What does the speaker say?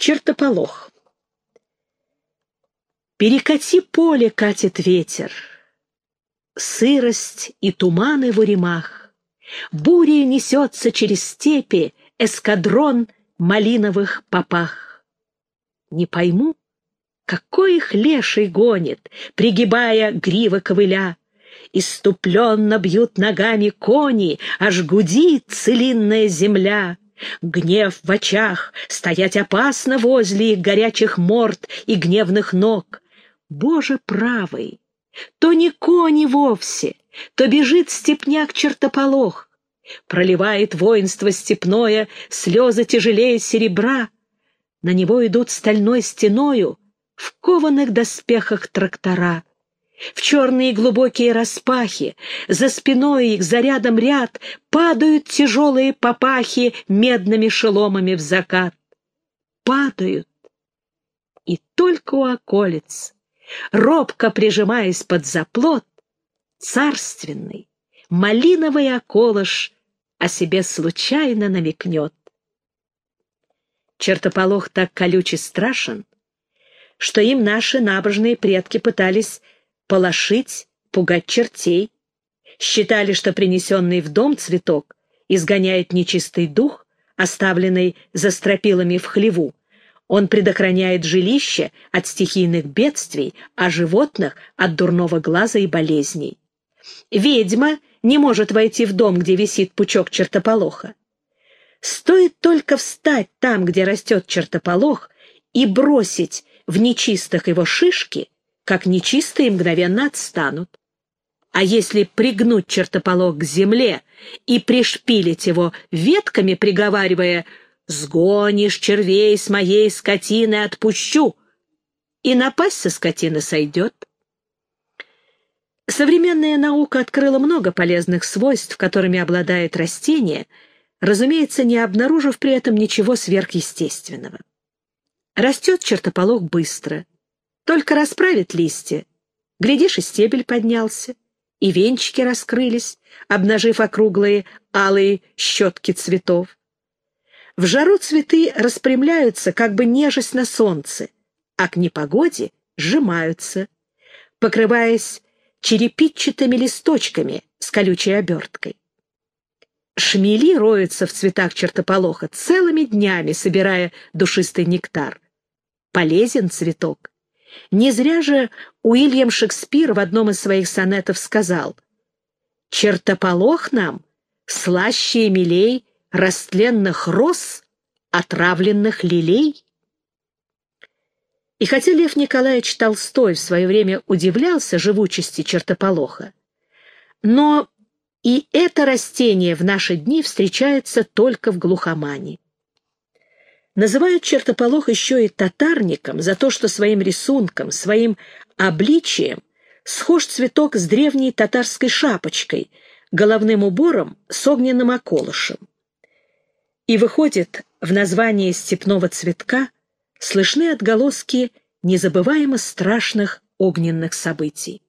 Чертополох. Перекати поле катит ветер, Сырость и туманы в уремах, Бурей несется через степи Эскадрон малиновых попах. Не пойму, какой их леший гонит, Пригибая гривы ковыля, Иступленно бьют ногами кони, Аж гудит целинная земля. Гнев в очах, стоять опасно возле их горячих морд и гневных ног. Боже правый, то не кони вовсе, то бежит степняк-чертополох, проливает воинство степное слезы тяжелее серебра, на него идут стальной стеною в кованых доспехах трактора в черные глубокие распахи, за спиной их, за рядом ряд, падают тяжелые папахи медными шеломами в закат. Падают. И только у околиц, робко прижимаясь под заплот, царственный, малиновый околыш о себе случайно намекнет. Чертополох так колючий страшен, что им наши набожные предки пытались полошить, пугать чертей. Считали, что принесенный в дом цветок изгоняет нечистый дух, оставленный за стропилами в хлеву. Он предохраняет жилище от стихийных бедствий, а животных — от дурного глаза и болезней. Ведьма не может войти в дом, где висит пучок чертополоха. Стоит только встать там, где растет чертополох, и бросить в нечистых его шишки, как нечистые мгновенно отстанут. А если пригнуть чертополох к земле и пришпилить его ветками, приговаривая «Сгонишь червей с моей скотины, отпущу!» и напасть со скотины сойдет. Современная наука открыла много полезных свойств, которыми обладает растение, разумеется, не обнаружив при этом ничего сверхъестественного. Растет чертополох быстро, только расправит листья. Глядишь, и стебель поднялся, и венчики раскрылись, обнажив округлые алые щетки цветов. В жару цветы распрямляются, как бы нежесть на солнце, а к непогоде сжимаются, покрываясь черепичатыми листочками с колючей оберткой. Шмели роются в цветах чертополоха целыми днями, собирая душистый нектар. Полезен цветок. Не зря же Уильям Шекспир в одном из своих сонетов сказал «Чертополох нам слаще и милей растленных роз, отравленных лилей». И хотя Лев Николаевич Толстой в свое время удивлялся живучести чертополоха, но и это растение в наши дни встречается только в глухомане. Называют чертополох еще и татарником за то, что своим рисунком, своим обличием схож цветок с древней татарской шапочкой, головным убором с огненным околышем. И выходит, в названии степного цветка слышны отголоски незабываемо страшных огненных событий.